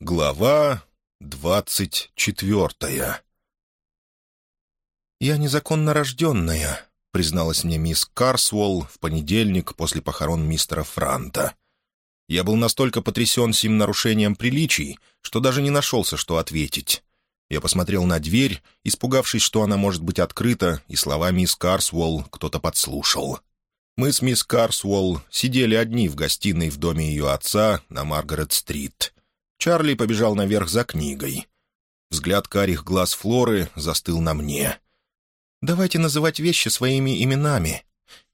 Глава двадцать четвертая «Я незаконно рожденная», — призналась мне мисс Карсуолл в понедельник после похорон мистера Франта. Я был настолько потрясен сим нарушением приличий, что даже не нашелся, что ответить. Я посмотрел на дверь, испугавшись, что она может быть открыта, и слова мисс Карсуолл кто-то подслушал. Мы с мисс Карсуолл сидели одни в гостиной в доме ее отца на Маргарет-стрит. Чарли побежал наверх за книгой. Взгляд карих глаз Флоры застыл на мне. «Давайте называть вещи своими именами.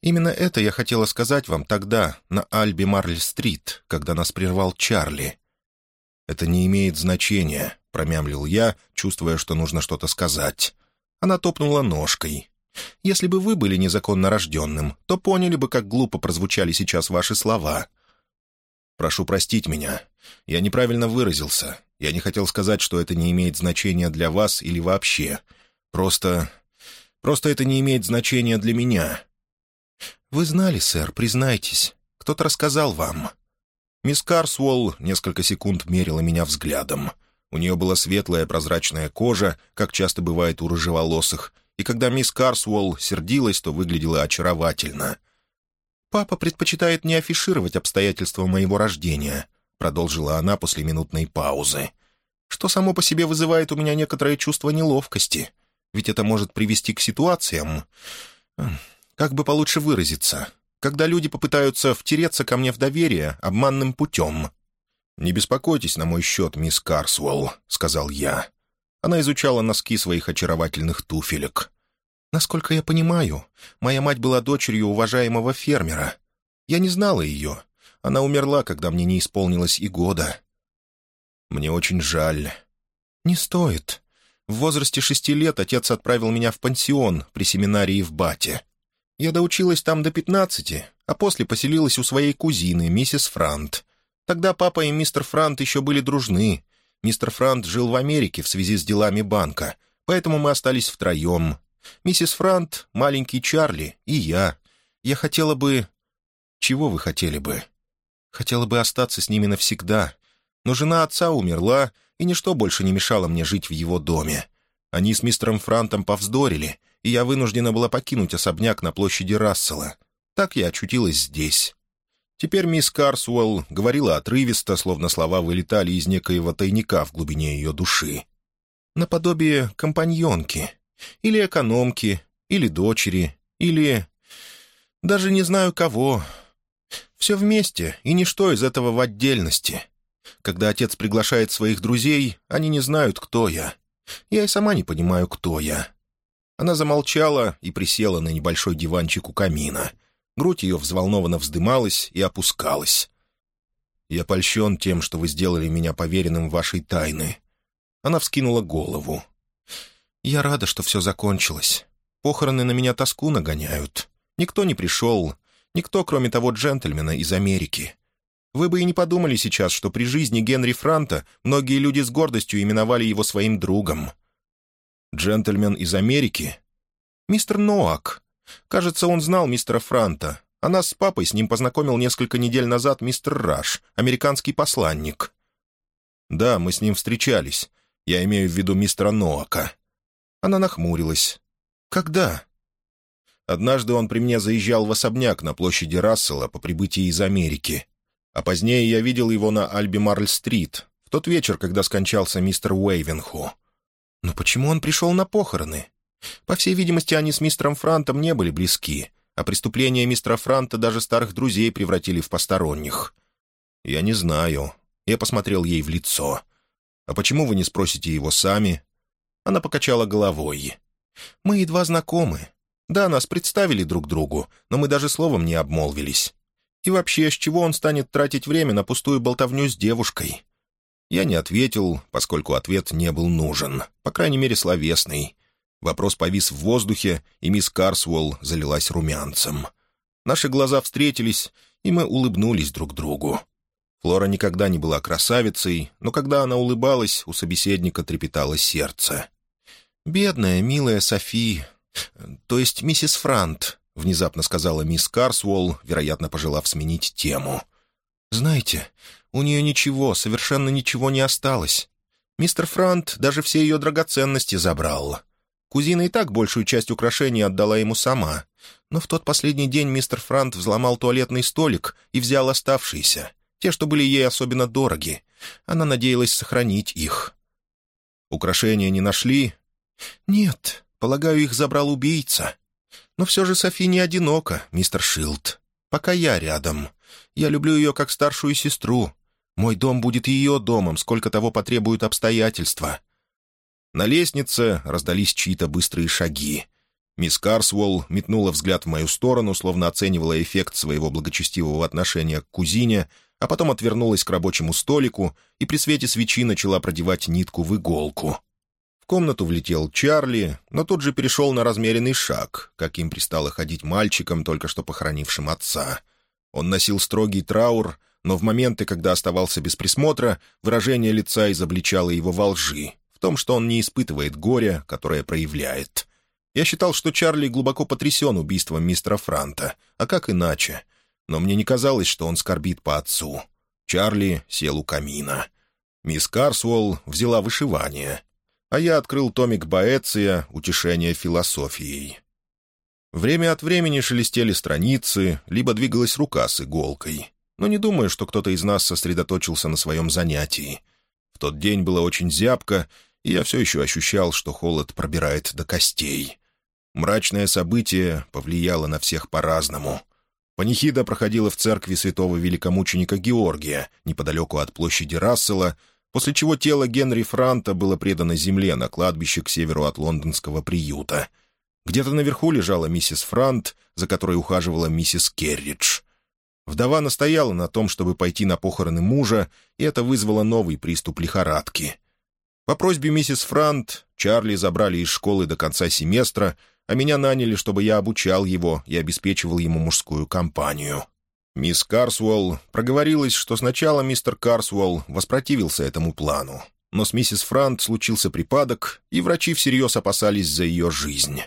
Именно это я хотела сказать вам тогда, на Альби Марль-стрит, когда нас прервал Чарли». «Это не имеет значения», — промямлил я, чувствуя, что нужно что-то сказать. Она топнула ножкой. «Если бы вы были незаконно рожденным, то поняли бы, как глупо прозвучали сейчас ваши слова. Прошу простить меня. Я неправильно выразился. Я не хотел сказать, что это не имеет значения для вас или вообще. Просто... Просто это не имеет значения для меня». «Вы знали, сэр, признайтесь. Кто-то рассказал вам». Мисс Карсуолл несколько секунд мерила меня взглядом. У нее была светлая прозрачная кожа, как часто бывает у рыжеволосых, и когда мисс Карсуолл сердилась, то выглядела очаровательно — «Папа предпочитает не афишировать обстоятельства моего рождения», продолжила она после минутной паузы, «что само по себе вызывает у меня некоторое чувство неловкости, ведь это может привести к ситуациям, как бы получше выразиться, когда люди попытаются втереться ко мне в доверие обманным путем». «Не беспокойтесь на мой счет, мисс Карсуэлл», — сказал я. Она изучала носки своих очаровательных туфелек. Насколько я понимаю, моя мать была дочерью уважаемого фермера. Я не знала ее. Она умерла, когда мне не исполнилось и года. Мне очень жаль. Не стоит. В возрасте шести лет отец отправил меня в пансион при семинарии в Бате. Я доучилась там до пятнадцати, а после поселилась у своей кузины, миссис Франт. Тогда папа и мистер Франт еще были дружны. Мистер Франт жил в Америке в связи с делами банка, поэтому мы остались втроем, Миссис Франт, маленький Чарли и я. Я хотела бы... Чего вы хотели бы? Хотела бы остаться с ними навсегда. Но жена отца умерла, и ничто больше не мешало мне жить в его доме. Они с мистером Франтом повздорили, и я вынуждена была покинуть особняк на площади Рассела. Так я очутилась здесь. Теперь мисс Карсуэлл говорила отрывисто, словно слова вылетали из некоего тайника в глубине ее души. Наподобие компаньонки. Или экономки, или дочери, или... Даже не знаю кого. Все вместе, и ничто из этого в отдельности. Когда отец приглашает своих друзей, они не знают, кто я. Я и сама не понимаю, кто я. Она замолчала и присела на небольшой диванчик у камина. Грудь ее взволнованно вздымалась и опускалась. «Я польщен тем, что вы сделали меня поверенным вашей тайны». Она вскинула голову. «Я рада, что все закончилось. Похороны на меня тоску нагоняют. Никто не пришел. Никто, кроме того джентльмена из Америки. Вы бы и не подумали сейчас, что при жизни Генри Франта многие люди с гордостью именовали его своим другом. Джентльмен из Америки? Мистер Ноак. Кажется, он знал мистера Франта, а нас с папой с ним познакомил несколько недель назад мистер Раш, американский посланник. Да, мы с ним встречались. Я имею в виду мистера Ноака. Она нахмурилась. «Когда?» Однажды он при мне заезжал в особняк на площади Рассела по прибытии из Америки. А позднее я видел его на Альби Марль-стрит, в тот вечер, когда скончался мистер Уэйвенху. Но почему он пришел на похороны? По всей видимости, они с мистером Франтом не были близки, а преступления мистера Франта даже старых друзей превратили в посторонних. Я не знаю. Я посмотрел ей в лицо. А почему вы не спросите его сами? Она покачала головой. «Мы едва знакомы. Да, нас представили друг другу, но мы даже словом не обмолвились. И вообще, с чего он станет тратить время на пустую болтовню с девушкой?» Я не ответил, поскольку ответ не был нужен, по крайней мере, словесный. Вопрос повис в воздухе, и мисс Карсуэлл залилась румянцем. Наши глаза встретились, и мы улыбнулись друг другу. Флора никогда не была красавицей, но когда она улыбалась, у собеседника трепетало сердце. «Бедная, милая Софи, то есть миссис Франт», — внезапно сказала мисс Карсуолл, вероятно, пожелав сменить тему. «Знаете, У нее ничего, совершенно ничего не осталось. Мистер Франт даже все ее драгоценности забрал. Кузина и так большую часть украшений отдала ему сама. Но в тот последний день мистер Франт взломал туалетный столик и взял оставшиеся, те, что были ей особенно дороги. Она надеялась сохранить их. Украшения не нашли? Нет, полагаю, их забрал убийца. Но все же Софи не одинока, мистер Шилд. Пока я рядом. Я люблю ее как старшую сестру. Мой дом будет ее домом, сколько того потребуют обстоятельства. На лестнице раздались чьи-то быстрые шаги. Мисс Карсволл метнула взгляд в мою сторону, словно оценивала эффект своего благочестивого отношения к кузине, а потом отвернулась к рабочему столику и при свете свечи начала продевать нитку в иголку. Комнату влетел Чарли, но тут же перешел на размеренный шаг, каким пристало ходить мальчиком, только что похоронившим отца. Он носил строгий траур, но в моменты, когда оставался без присмотра, выражение лица изобличало его во лжи, в том, что он не испытывает горя, которое проявляет. Я считал, что Чарли глубоко потрясен убийством мистера Франта, а как иначе? Но мне не казалось, что он скорбит по отцу. Чарли сел у камина. Мисс Карсуолл взяла вышивание, а я открыл томик Боэция «Утешение философией». Время от времени шелестели страницы, либо двигалась рука с иголкой но не думаю, что кто-то из нас сосредоточился на своем занятии. В тот день было очень зябко, и я все еще ощущал, что холод пробирает до костей. Мрачное событие повлияло на всех по-разному. Панихида проходила в церкви святого великомученика Георгия, неподалеку от площади Рассела, после чего тело Генри Франта было предано земле на кладбище к северу от лондонского приюта. Где-то наверху лежала миссис Франт, за которой ухаживала миссис Керридж. Вдова настояла на том, чтобы пойти на похороны мужа, и это вызвало новый приступ лихорадки. По просьбе миссис Франт Чарли забрали из школы до конца семестра, а меня наняли, чтобы я обучал его и обеспечивал ему мужскую компанию. Мисс Карсуэлл проговорилась, что сначала мистер Карсуэлл воспротивился этому плану, но с миссис Франт случился припадок, и врачи всерьез опасались за ее жизнь.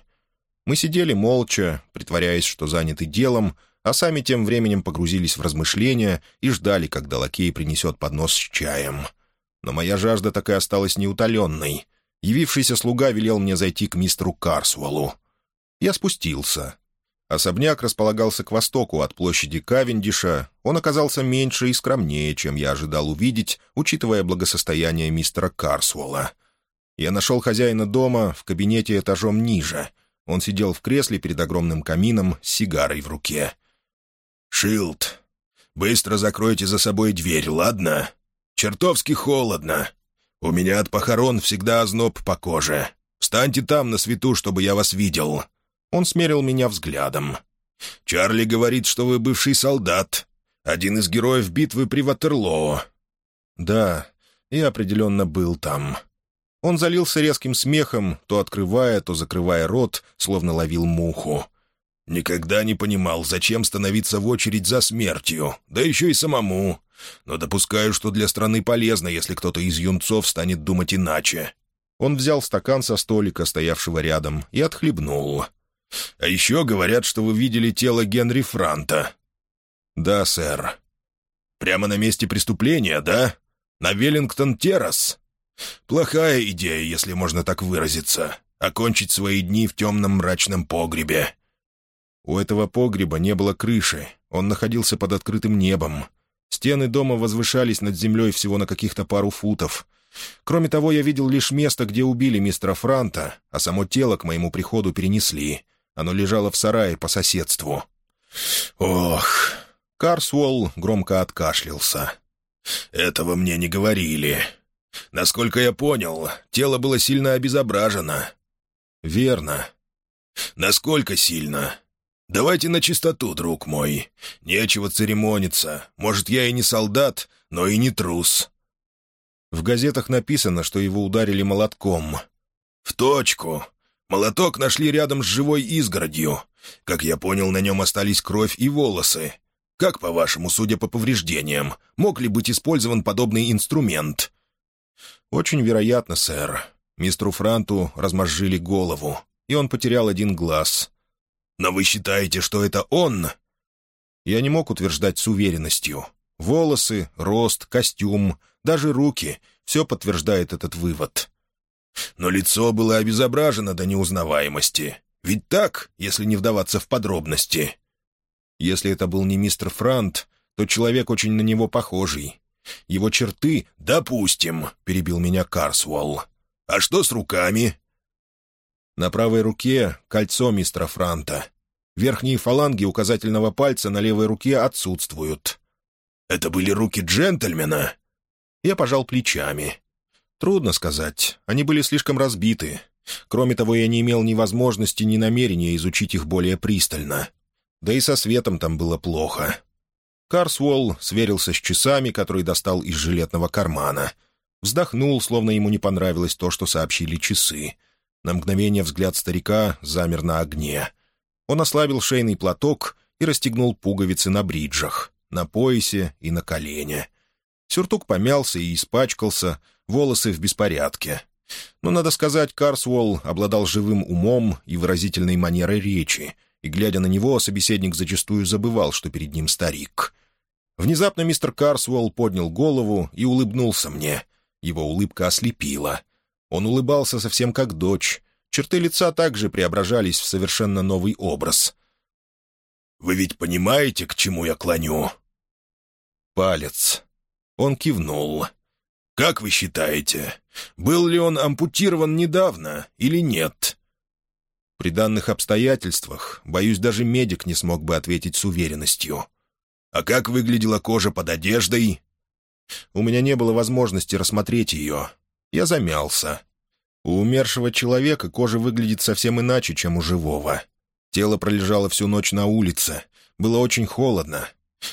Мы сидели молча, притворяясь, что заняты делом, а сами тем временем погрузились в размышления и ждали, когда лакей принесет поднос с чаем. Но моя жажда так и осталась неутоленной. Явившийся слуга велел мне зайти к мистеру Карсуэлу. Я спустился. Особняк располагался к востоку от площади Кавендиша. Он оказался меньше и скромнее, чем я ожидал увидеть, учитывая благосостояние мистера Карсуэлла. Я нашел хозяина дома в кабинете этажом ниже. Он сидел в кресле перед огромным камином с сигарой в руке. «Шилд, быстро закройте за собой дверь, ладно? Чертовски холодно. У меня от похорон всегда озноб по коже. Встаньте там на свету, чтобы я вас видел». Он смерил меня взглядом. «Чарли говорит, что вы бывший солдат. Один из героев битвы при Ватерлоо». «Да, я определенно был там». Он залился резким смехом, то открывая, то закрывая рот, словно ловил муху. Никогда не понимал, зачем становиться в очередь за смертью, да еще и самому. Но допускаю, что для страны полезно, если кто-то из юнцов станет думать иначе». Он взял стакан со столика, стоявшего рядом, и отхлебнул. «А еще говорят, что вы видели тело Генри Франта». «Да, сэр». «Прямо на месте преступления, да? На Веллингтон-террас?» «Плохая идея, если можно так выразиться. Окончить свои дни в темном мрачном погребе. У этого погреба не было крыши, он находился под открытым небом. Стены дома возвышались над землей всего на каких-то пару футов. Кроме того, я видел лишь место, где убили мистера Франта, а само тело к моему приходу перенесли. Оно лежало в сарае по соседству. «Ох!» Карсуолл громко откашлялся. «Этого мне не говорили. Насколько я понял, тело было сильно обезображено». «Верно». «Насколько сильно?» «Давайте на чистоту, друг мой. Нечего церемониться. Может, я и не солдат, но и не трус». В газетах написано, что его ударили молотком. «В точку. Молоток нашли рядом с живой изгородью. Как я понял, на нем остались кровь и волосы. Как, по-вашему, судя по повреждениям, мог ли быть использован подобный инструмент?» «Очень вероятно, сэр. Мистеру Франту размозжили голову, и он потерял один глаз. Но вы считаете, что это он?» Я не мог утверждать с уверенностью. Волосы, рост, костюм, даже руки — все подтверждает этот вывод. Но лицо было обезображено до неузнаваемости. Ведь так, если не вдаваться в подробности. Если это был не мистер Франт, то человек очень на него похожий. Его черты, допустим, — перебил меня Карсуолл. А что с руками? На правой руке кольцо мистера Франта. Верхние фаланги указательного пальца на левой руке отсутствуют. «Это были руки джентльмена?» Я пожал плечами. Трудно сказать. Они были слишком разбиты. Кроме того, я не имел ни возможности, ни намерения изучить их более пристально. Да и со светом там было плохо. Карсуолл сверился с часами, которые достал из жилетного кармана. Вздохнул, словно ему не понравилось то, что сообщили часы. На мгновение взгляд старика замер на огне. Он ослабил шейный платок и расстегнул пуговицы на бриджах, на поясе и на колене. Сюртук помялся и испачкался, волосы в беспорядке. Но, надо сказать, Карсуолл обладал живым умом и выразительной манерой речи, и, глядя на него, собеседник зачастую забывал, что перед ним старик. Внезапно мистер Карсуолл поднял голову и улыбнулся мне. Его улыбка ослепила. Он улыбался совсем как дочь. Черты лица также преображались в совершенно новый образ. «Вы ведь понимаете, к чему я клоню?» «Палец». Он кивнул. «Как вы считаете, был ли он ампутирован недавно или нет?» При данных обстоятельствах, боюсь, даже медик не смог бы ответить с уверенностью. «А как выглядела кожа под одеждой?» У меня не было возможности рассмотреть ее. Я замялся. У умершего человека кожа выглядит совсем иначе, чем у живого. Тело пролежало всю ночь на улице. Было очень холодно.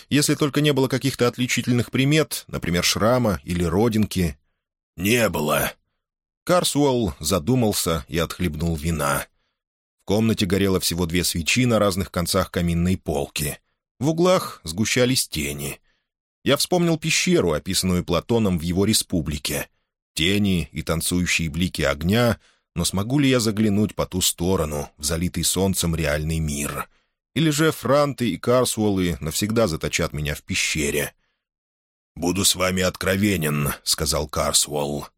Если только не было каких-то отличительных примет, например, шрама или родинки. «Не было». Карсуэлл задумался и отхлебнул вина. В комнате горело всего две свечи на разных концах каминной полки. В углах сгущались тени. Я вспомнил пещеру, описанную Платоном в его республике. Тени и танцующие блики огня, но смогу ли я заглянуть по ту сторону, в залитый солнцем реальный мир? Или же Франты и Карсуолы навсегда заточат меня в пещере? «Буду с вами откровенен», — сказал Карсуолл.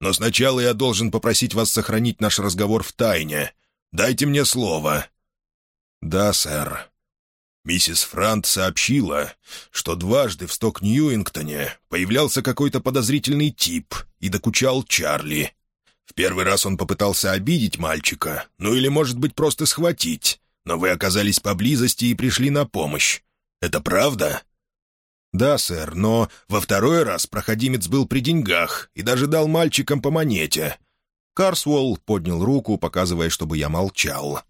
«Но сначала я должен попросить вас сохранить наш разговор в тайне. Дайте мне слово». «Да, сэр». Миссис Франт сообщила, что дважды в Сток-Ньюингтоне появлялся какой-то подозрительный тип и докучал Чарли. В первый раз он попытался обидеть мальчика, ну или, может быть, просто схватить, но вы оказались поблизости и пришли на помощь. Это правда?» «Да, сэр, но во второй раз проходимец был при деньгах и даже дал мальчикам по монете». Карсуолл поднял руку, показывая, чтобы я молчал.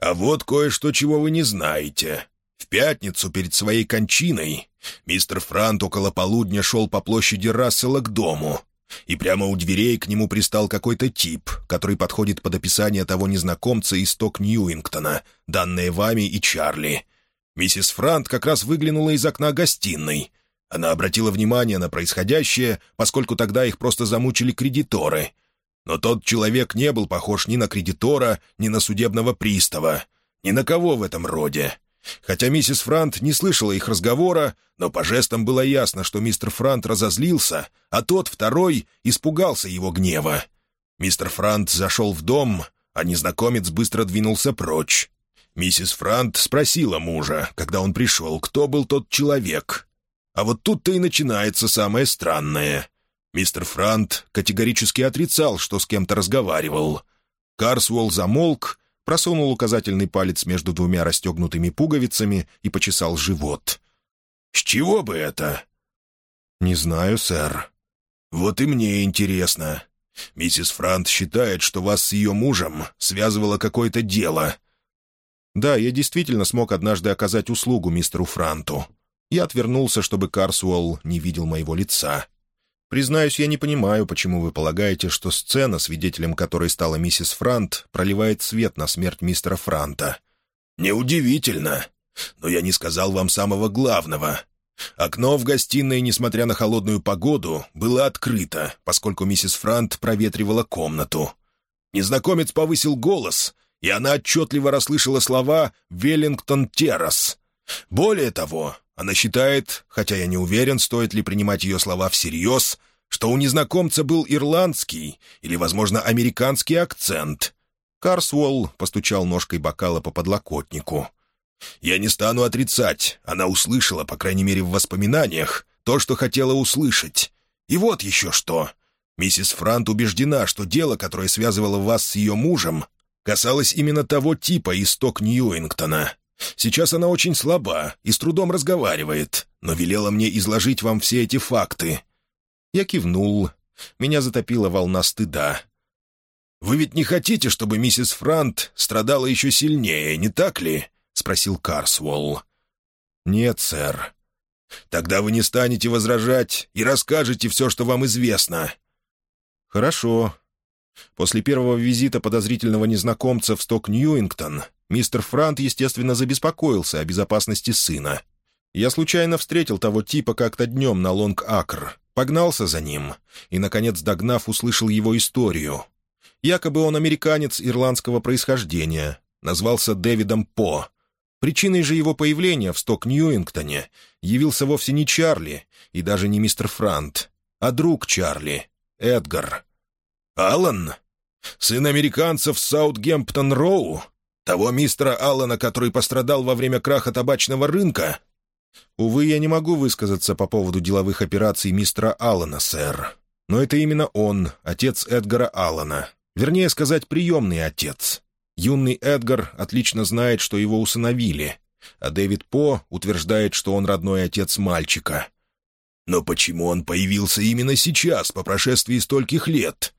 «А вот кое-что, чего вы не знаете. В пятницу перед своей кончиной мистер Франт около полудня шел по площади Рассела к дому, и прямо у дверей к нему пристал какой-то тип, который подходит под описание того незнакомца из Ток Ньюингтона, данное вами и Чарли. Миссис Франт как раз выглянула из окна гостиной. Она обратила внимание на происходящее, поскольку тогда их просто замучили кредиторы. Но тот человек не был похож ни на кредитора, ни на судебного пристава, ни на кого в этом роде. Хотя миссис Франт не слышала их разговора, но по жестам было ясно, что мистер Франт разозлился, а тот, второй, испугался его гнева. Мистер Франт зашел в дом, а незнакомец быстро двинулся прочь. Миссис Франт спросила мужа, когда он пришел, кто был тот человек. А вот тут-то и начинается самое странное. Мистер Франт категорически отрицал, что с кем-то разговаривал. Карсуэлл замолк, просунул указательный палец между двумя расстегнутыми пуговицами и почесал живот. «С чего бы это?» «Не знаю, сэр». «Вот и мне интересно. Миссис Франт считает, что вас с ее мужем связывало какое-то дело». «Да, я действительно смог однажды оказать услугу мистеру Франту. Я отвернулся, чтобы Карсуэлл не видел моего лица. Признаюсь, я не понимаю, почему вы полагаете, что сцена, свидетелем которой стала миссис Франт, проливает свет на смерть мистера Франта. Неудивительно. Но я не сказал вам самого главного. Окно в гостиной, несмотря на холодную погоду, было открыто, поскольку миссис Франт проветривала комнату. Незнакомец повысил голос, и она отчетливо расслышала слова «Веллингтон Террас». Более того, она считает, хотя я не уверен, стоит ли принимать ее слова всерьез, что у незнакомца был ирландский или, возможно, американский акцент. Карсуолл постучал ножкой бокала по подлокотнику. «Я не стану отрицать. Она услышала, по крайней мере, в воспоминаниях, то, что хотела услышать. И вот еще что. Миссис Франт убеждена, что дело, которое связывало вас с ее мужем, касалось именно того типа исток Ньюингтона. Сейчас она очень слаба и с трудом разговаривает, но велела мне изложить вам все эти факты». Я кивнул. Меня затопила волна стыда. «Вы ведь не хотите, чтобы миссис Франт страдала еще сильнее, не так ли?» — спросил Карсволл. «Нет, сэр». «Тогда вы не станете возражать и расскажете все, что вам известно». «Хорошо». После первого визита подозрительного незнакомца в сток Ньюингтон Мистер Франт, естественно, забеспокоился о безопасности сына. Я случайно встретил того типа как-то днем на Лонг-Акр, погнался за ним и, наконец, догнав, услышал его историю. Якобы он американец ирландского происхождения, назвался Дэвидом По. Причиной же его появления в Сток-Ньюингтоне явился вовсе не Чарли и даже не мистер Франт, а друг Чарли, Эдгар. «Аллан? Сын американцев Саутгемптон-Роу?» Того мистера Аллана, который пострадал во время краха табачного рынка?» «Увы, я не могу высказаться по поводу деловых операций мистера Аллана, сэр. Но это именно он, отец Эдгара Аллана. Вернее сказать, приемный отец. Юный Эдгар отлично знает, что его усыновили, а Дэвид По утверждает, что он родной отец мальчика. Но почему он появился именно сейчас, по прошествии стольких лет?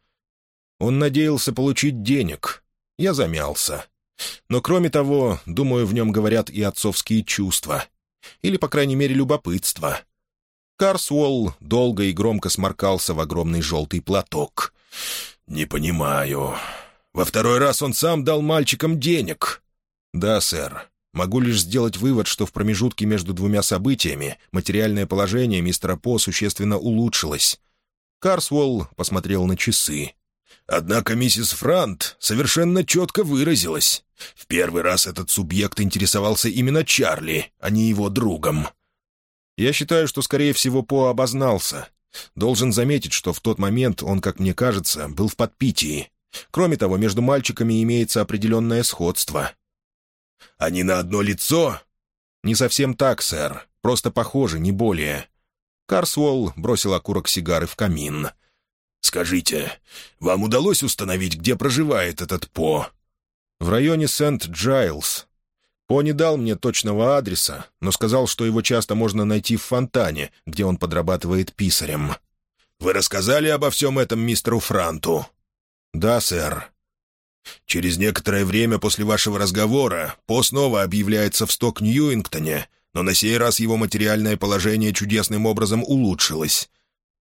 Он надеялся получить денег. Я замялся. Но кроме того, думаю, в нем говорят и отцовские чувства. Или, по крайней мере, любопытство. Карсуолл долго и громко сморкался в огромный желтый платок. «Не понимаю. Во второй раз он сам дал мальчикам денег». «Да, сэр. Могу лишь сделать вывод, что в промежутке между двумя событиями материальное положение мистера По существенно улучшилось». Карсуолл посмотрел на часы. Однако миссис Франт совершенно четко выразилась. В первый раз этот субъект интересовался именно Чарли, а не его другом. Я считаю, что, скорее всего, По обознался. Должен заметить, что в тот момент он, как мне кажется, был в подпитии. Кроме того, между мальчиками имеется определенное сходство. «Они на одно лицо?» «Не совсем так, сэр. Просто похожи, не более». Карсуолл бросил окурок сигары в камин. «Скажите, вам удалось установить, где проживает этот По?» «В районе Сент-Джайлз. По не дал мне точного адреса, но сказал, что его часто можно найти в фонтане, где он подрабатывает писарем». «Вы рассказали обо всем этом мистеру Франту?» «Да, сэр». «Через некоторое время после вашего разговора По снова объявляется в сток Ньюингтоне, но на сей раз его материальное положение чудесным образом улучшилось.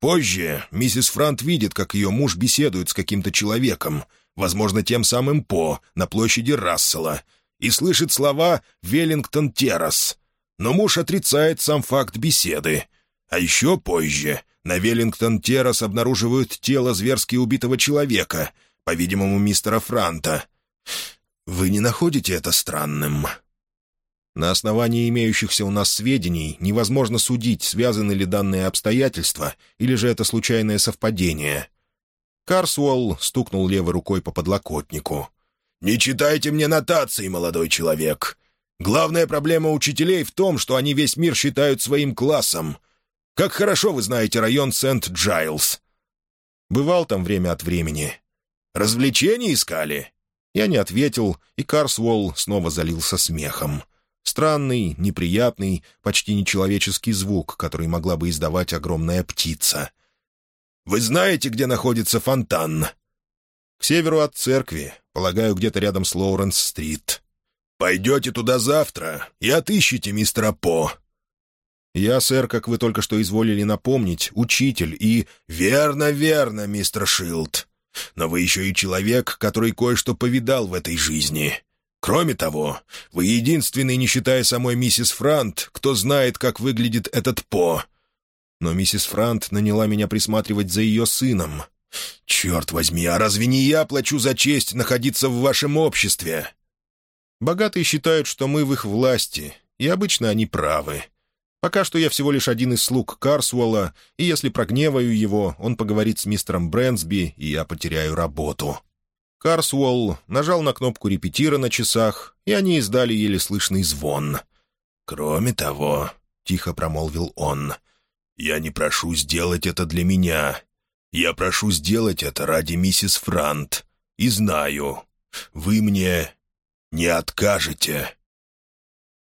Позже миссис Франт видит, как ее муж беседует с каким-то человеком, возможно, тем самым По, на площади Рассела, и слышит слова «Веллингтон Террас». Но муж отрицает сам факт беседы. А еще позже на Веллингтон Террас обнаруживают тело зверски убитого человека, по-видимому, мистера Франта. Вы не находите это странным?» На основании имеющихся у нас сведений невозможно судить, связаны ли данные обстоятельства, или же это случайное совпадение. Карсуолл стукнул левой рукой по подлокотнику. «Не читайте мне нотации, молодой человек. Главная проблема учителей в том, что они весь мир считают своим классом. Как хорошо вы знаете район Сент-Джайлз». «Бывал там время от времени». «Развлечения искали?» Я не ответил, и Карсуолл снова залился смехом. Странный, неприятный, почти нечеловеческий звук, который могла бы издавать огромная птица. «Вы знаете, где находится фонтан?» «К северу от церкви, полагаю, где-то рядом с Лоуренс-стрит». «Пойдете туда завтра и отыщите мистера По». «Я, сэр, как вы только что изволили напомнить, учитель и...» «Верно, верно, мистер Шилд. Но вы еще и человек, который кое-что повидал в этой жизни. Кроме того, вы единственный, не считая самой миссис Франт, кто знает, как выглядит этот По. Но миссис Франт наняла меня присматривать за ее сыном. Черт возьми, а разве не я плачу за честь находиться в вашем обществе? Богатые считают, что мы в их власти, и обычно они правы. Пока что я всего лишь один из слуг Карсуэлла, и если прогневаю его, он поговорит с мистером Брэнсби, и я потеряю работу». Карсуэлл нажал на кнопку репетира на часах, и они издали еле слышный звон. «Кроме того», — тихо промолвил он, — «я не прошу сделать это для меня. Я прошу сделать это ради миссис Франт. И знаю, вы мне не откажете».